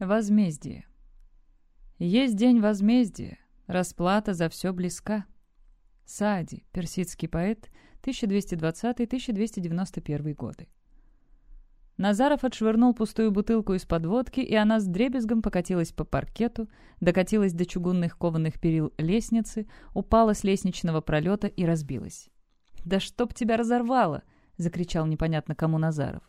Возмездие. Есть день возмездия, расплата за все близка. Саади, персидский поэт, 1220-1291 годы. Назаров отшвырнул пустую бутылку из-под водки, и она с дребезгом покатилась по паркету, докатилась до чугунных кованых перил лестницы, упала с лестничного пролета и разбилась. «Да чтоб тебя разорвало!» — закричал непонятно кому Назаров.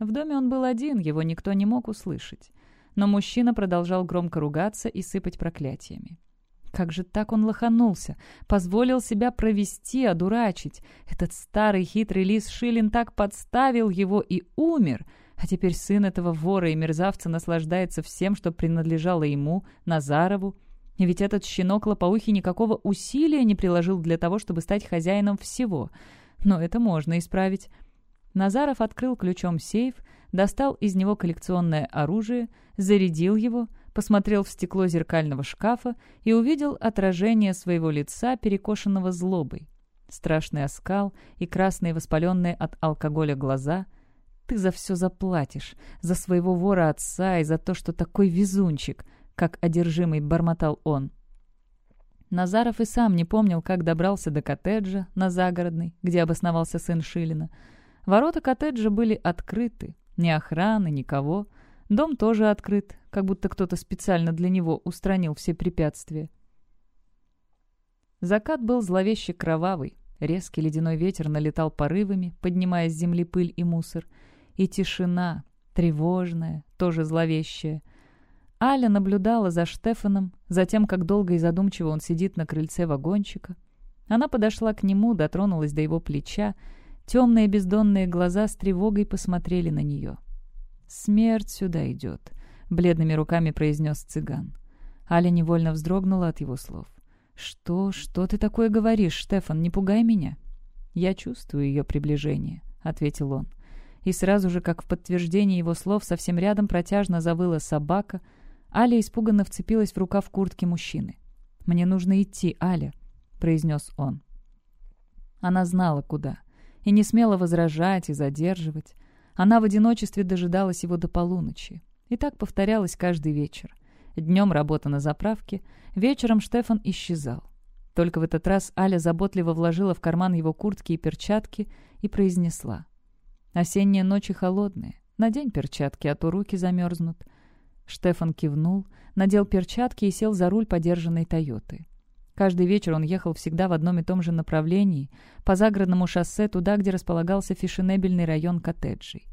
В доме он был один, его никто не мог услышать но мужчина продолжал громко ругаться и сыпать проклятиями. Как же так он лоханулся? Позволил себя провести, одурачить. Этот старый хитрый лис Шилин так подставил его и умер. А теперь сын этого вора и мерзавца наслаждается всем, что принадлежало ему, Назарову. И ведь этот щенок лопоухий никакого усилия не приложил для того, чтобы стать хозяином всего. Но это можно исправить. Назаров открыл ключом сейф, достал из него коллекционное оружие, зарядил его, посмотрел в стекло зеркального шкафа и увидел отражение своего лица, перекошенного злобой. Страшный оскал и красные воспаленные от алкоголя глаза. «Ты за все заплатишь, за своего вора отца и за то, что такой везунчик», как одержимый бормотал он. Назаров и сам не помнил, как добрался до коттеджа на Загородной, где обосновался сын Шилина. Ворота коттеджа были открыты, ни охраны, никого. Дом тоже открыт, как будто кто-то специально для него устранил все препятствия. Закат был зловеще кровавый. Резкий ледяной ветер налетал порывами, поднимая с земли пыль и мусор. И тишина, тревожная, тоже зловещая. Аля наблюдала за Штефаном, за тем, как долго и задумчиво он сидит на крыльце вагончика. Она подошла к нему, дотронулась до его плеча Темные бездонные глаза с тревогой посмотрели на нее. «Смерть сюда идет», — бледными руками произнес цыган. Аля невольно вздрогнула от его слов. «Что? Что ты такое говоришь, Штефан? Не пугай меня!» «Я чувствую ее приближение», — ответил он. И сразу же, как в подтверждение его слов, совсем рядом протяжно завыла собака. Аля испуганно вцепилась в рукав куртки мужчины. «Мне нужно идти, Аля», — произнес он. Она знала, куда и не смела возражать и задерживать. Она в одиночестве дожидалась его до полуночи. И так повторялось каждый вечер. Днем работа на заправке, вечером Штефан исчезал. Только в этот раз Аля заботливо вложила в карман его куртки и перчатки и произнесла. «Осенние ночи холодные. Надень перчатки, а то руки замерзнут». Штефан кивнул, надел перчатки и сел за руль подержанной «Тойоты». Каждый вечер он ехал всегда в одном и том же направлении, по загородному шоссе туда, где располагался фешенебельный район коттеджей.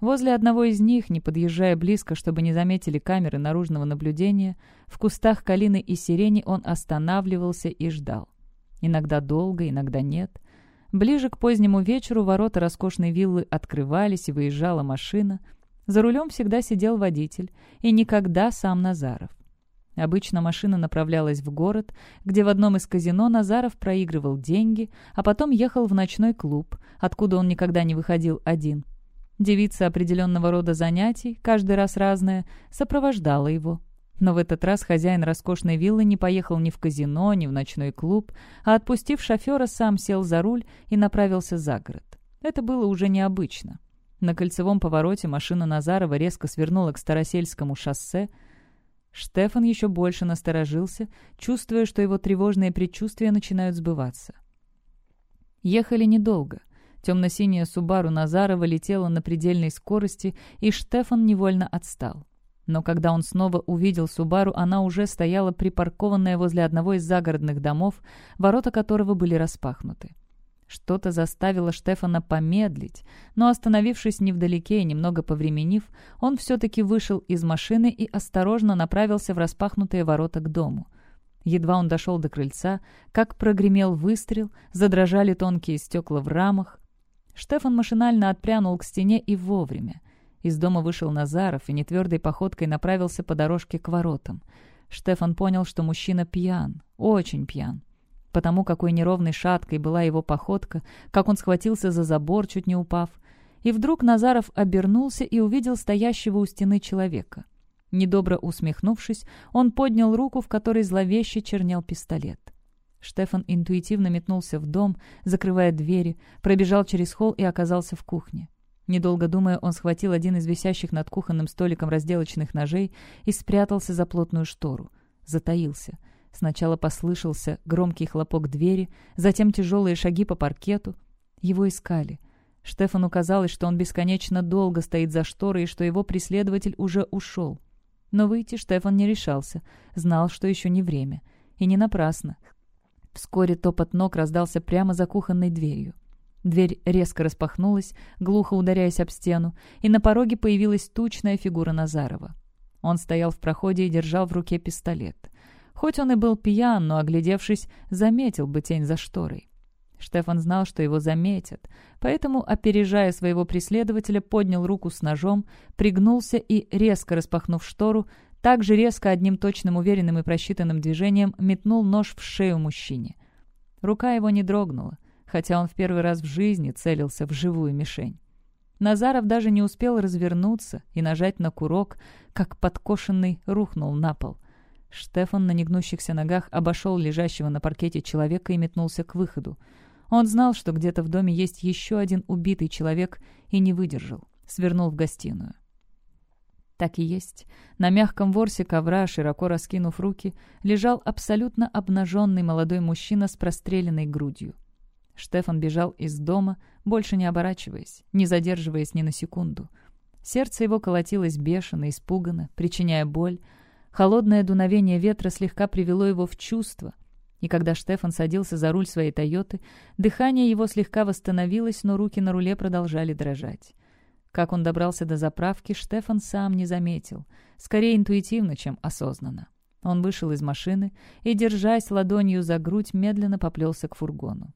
Возле одного из них, не подъезжая близко, чтобы не заметили камеры наружного наблюдения, в кустах калины и сирени он останавливался и ждал. Иногда долго, иногда нет. Ближе к позднему вечеру ворота роскошной виллы открывались, и выезжала машина. За рулем всегда сидел водитель, и никогда сам Назаров. Обычно машина направлялась в город, где в одном из казино Назаров проигрывал деньги, а потом ехал в ночной клуб, откуда он никогда не выходил один. Девица определенного рода занятий, каждый раз разная, сопровождала его. Но в этот раз хозяин роскошной виллы не поехал ни в казино, ни в ночной клуб, а, отпустив шофера, сам сел за руль и направился за город. Это было уже необычно. На кольцевом повороте машина Назарова резко свернула к Старосельскому шоссе – Штефан еще больше насторожился, чувствуя, что его тревожные предчувствия начинают сбываться. Ехали недолго. Темно-синяя Субару Назарова летела на предельной скорости, и Штефан невольно отстал. Но когда он снова увидел Субару, она уже стояла припаркованная возле одного из загородных домов, ворота которого были распахнуты. Что-то заставило Штефана помедлить, но, остановившись невдалеке и немного повременив, он все-таки вышел из машины и осторожно направился в распахнутые ворота к дому. Едва он дошел до крыльца, как прогремел выстрел, задрожали тонкие стекла в рамах. Штефан машинально отпрянул к стене и вовремя. Из дома вышел Назаров и нетвердой походкой направился по дорожке к воротам. Штефан понял, что мужчина пьян, очень пьян потому какой неровной шаткой была его походка, как он схватился за забор, чуть не упав. И вдруг Назаров обернулся и увидел стоящего у стены человека. Недобро усмехнувшись, он поднял руку, в которой зловеще чернел пистолет. Штефан интуитивно метнулся в дом, закрывая двери, пробежал через холл и оказался в кухне. Недолго думая, он схватил один из висящих над кухонным столиком разделочных ножей и спрятался за плотную штору. Затаился. Сначала послышался громкий хлопок двери, затем тяжелые шаги по паркету. Его искали. Штефану казалось, что он бесконечно долго стоит за шторой и что его преследователь уже ушел. Но выйти Штефан не решался, знал, что еще не время. И не напрасно. Вскоре топот ног раздался прямо за кухонной дверью. Дверь резко распахнулась, глухо ударяясь об стену, и на пороге появилась тучная фигура Назарова. Он стоял в проходе и держал в руке пистолет. Хоть он и был пьян, но, оглядевшись, заметил бы тень за шторой. Штефан знал, что его заметят, поэтому, опережая своего преследователя, поднял руку с ножом, пригнулся и, резко распахнув штору, также резко одним точным, уверенным и просчитанным движением метнул нож в шею мужчине. Рука его не дрогнула хотя он в первый раз в жизни целился в живую мишень. Назаров даже не успел развернуться и нажать на курок, как подкошенный рухнул на пол. Штефан на негнущихся ногах обошел лежащего на паркете человека и метнулся к выходу. Он знал, что где-то в доме есть еще один убитый человек, и не выдержал. Свернул в гостиную. Так и есть. На мягком ворсе ковра, широко раскинув руки, лежал абсолютно обнаженный молодой мужчина с простреленной грудью. Штефан бежал из дома, больше не оборачиваясь, не задерживаясь ни на секунду. Сердце его колотилось бешено, испуганно, причиняя боль. Холодное дуновение ветра слегка привело его в чувство. И когда Штефан садился за руль своей «Тойоты», дыхание его слегка восстановилось, но руки на руле продолжали дрожать. Как он добрался до заправки, Штефан сам не заметил. Скорее интуитивно, чем осознанно. Он вышел из машины и, держась ладонью за грудь, медленно поплелся к фургону.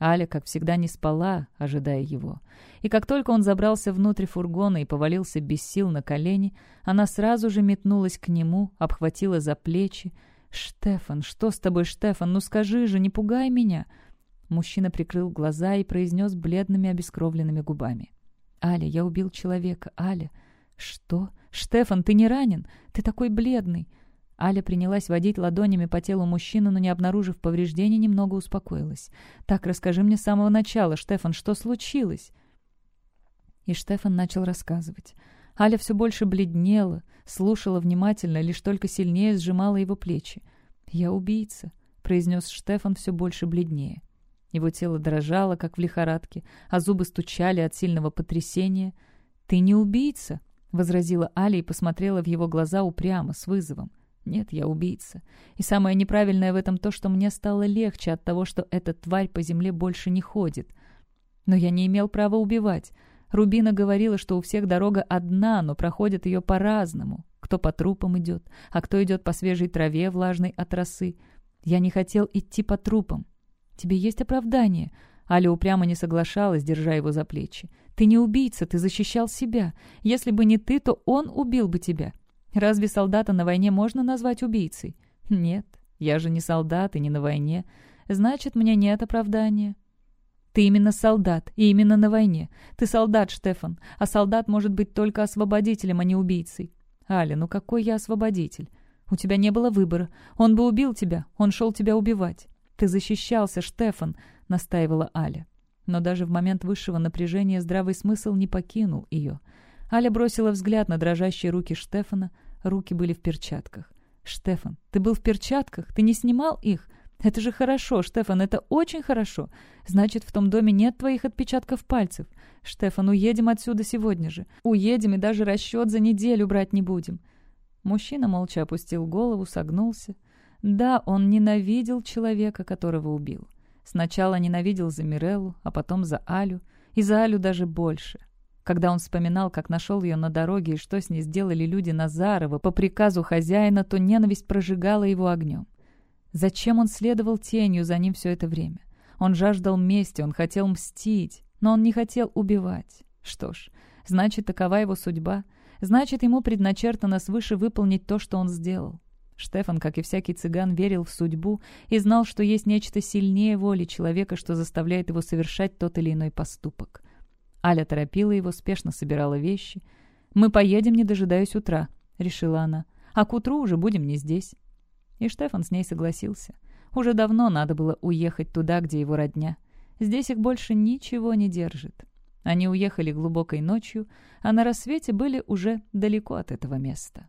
Аля, как всегда, не спала, ожидая его. И как только он забрался внутрь фургона и повалился без сил на колени, она сразу же метнулась к нему, обхватила за плечи. «Штефан, что с тобой, Штефан? Ну скажи же, не пугай меня!» Мужчина прикрыл глаза и произнес бледными обескровленными губами. «Аля, я убил человека, Аля!» «Что? Штефан, ты не ранен? Ты такой бледный!» Аля принялась водить ладонями по телу мужчины, но, не обнаружив повреждений, немного успокоилась. «Так, расскажи мне с самого начала, Штефан, что случилось?» И Штефан начал рассказывать. Аля все больше бледнела, слушала внимательно, лишь только сильнее сжимала его плечи. «Я убийца», — произнес Штефан все больше бледнее. Его тело дрожало, как в лихорадке, а зубы стучали от сильного потрясения. «Ты не убийца», — возразила Аля и посмотрела в его глаза упрямо, с вызовом. Нет, я убийца. И самое неправильное в этом то, что мне стало легче от того, что эта тварь по земле больше не ходит. Но я не имел права убивать. Рубина говорила, что у всех дорога одна, но проходят ее по-разному. Кто по трупам идет, а кто идет по свежей траве, влажной от росы. Я не хотел идти по трупам. Тебе есть оправдание. Аля упрямо не соглашалась, держа его за плечи. Ты не убийца, ты защищал себя. Если бы не ты, то он убил бы тебя. Разве солдата на войне можно назвать убийцей? Нет, я же не солдат и не на войне. Значит, мне нет оправдания. Ты именно солдат, и именно на войне. Ты солдат, Штефан, а солдат может быть только освободителем, а не убийцей. Аля, ну какой я освободитель? У тебя не было выбора. Он бы убил тебя, он шел тебя убивать. Ты защищался, Штефан, настаивала Аля. Но даже в момент высшего напряжения здравый смысл не покинул ее. Аля бросила взгляд на дрожащие руки Штефана. Руки были в перчатках. «Штефан, ты был в перчатках? Ты не снимал их? Это же хорошо, Штефан, это очень хорошо. Значит, в том доме нет твоих отпечатков пальцев. Штефан, уедем отсюда сегодня же. Уедем и даже расчет за неделю брать не будем». Мужчина молча опустил голову, согнулся. Да, он ненавидел человека, которого убил. Сначала ненавидел за Миреллу, а потом за Алю. И за Алю даже больше. Когда он вспоминал, как нашел ее на дороге и что с ней сделали люди Назарова по приказу хозяина, то ненависть прожигала его огнем. Зачем он следовал тенью за ним все это время? Он жаждал мести, он хотел мстить, но он не хотел убивать. Что ж, значит, такова его судьба. Значит, ему предначертано свыше выполнить то, что он сделал. Штефан, как и всякий цыган, верил в судьбу и знал, что есть нечто сильнее воли человека, что заставляет его совершать тот или иной поступок. Аля торопила его, спешно собирала вещи. «Мы поедем, не дожидаясь утра», — решила она. «А к утру уже будем не здесь». И Штефан с ней согласился. Уже давно надо было уехать туда, где его родня. Здесь их больше ничего не держит. Они уехали глубокой ночью, а на рассвете были уже далеко от этого места.